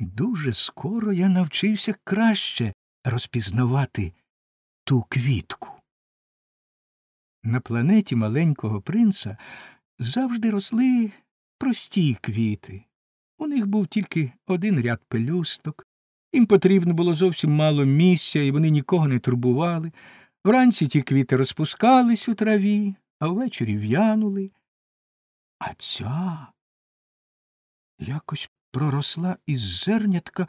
Дуже скоро я навчився краще розпізнавати ту квітку. На планеті маленького принца завжди росли прості квіти. У них був тільки один ряд пелюсток, їм потрібно було зовсім мало місця, і вони нікого не турбували. Вранці ті квіти розпускались у траві, а ввечері в'янули. А ця якось проросла із зернятка,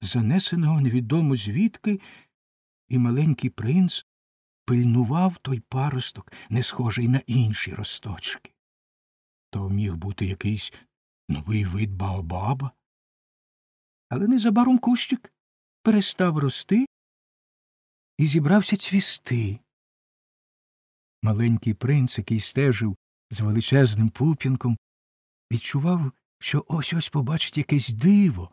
занесеного невідомо звідки, і маленький принц пильнував той паросток, не схожий на інші росточки. То міг бути якийсь новий вид Баобаба. Але незабаром кущик перестав рости і зібрався цвісти. Маленький принц, який стежив з величезним пуп'янком, відчував, що ось ось побачить якесь диво.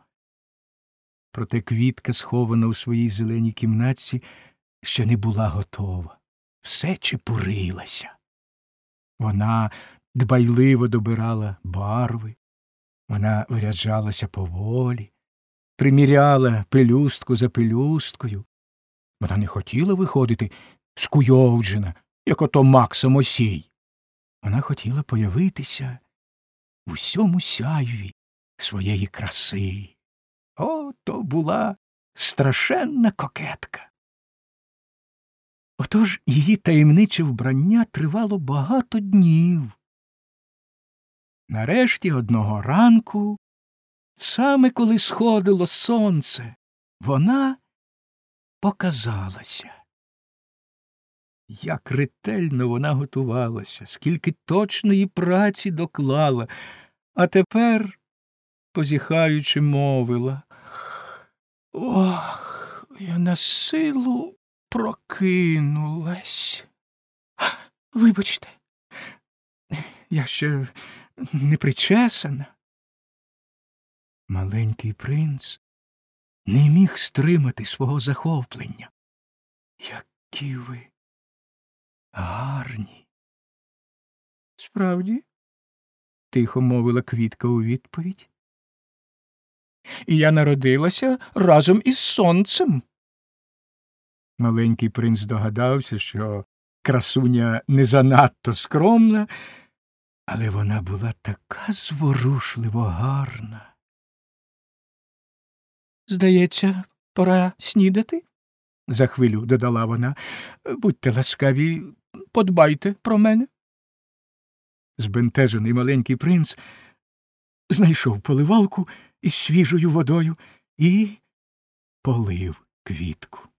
Проте квітка, схована у своїй зеленій кімнатці, ще не була готова, все чепурилася. Вона дбайливо добирала барви, вона виряджалася поволі, приміряла пелюстку за пелюсткою. Вона не хотіла виходити скуйовджена, як ото мак самосій. Вона хотіла появитися в усьому сяйві своєї краси. О, то була страшенна кокетка. Отож її таємниче вбрання тривало багато днів. Нарешті одного ранку, саме коли сходило сонце, вона показалася. Як ретельно вона готувалася, скільки точної праці доклала, а тепер, позіхаючи, мовила Ох, я на силу прокинулась. Вибачте, я ще не причесана. Маленький принц не міг стримати свого захоплення. Які ви гарні. Справді, тихо мовила квітка у відповідь. І я народилася разом із сонцем. Маленький принц догадався, що красуня не занадто скромна, але вона була така зворушливо гарна. Здається, пора снідати, за хвилю додала вона. Будьте ласкаві, подбайте про мене. Збентежений маленький принц знайшов поливалку із свіжою водою і полив квітку.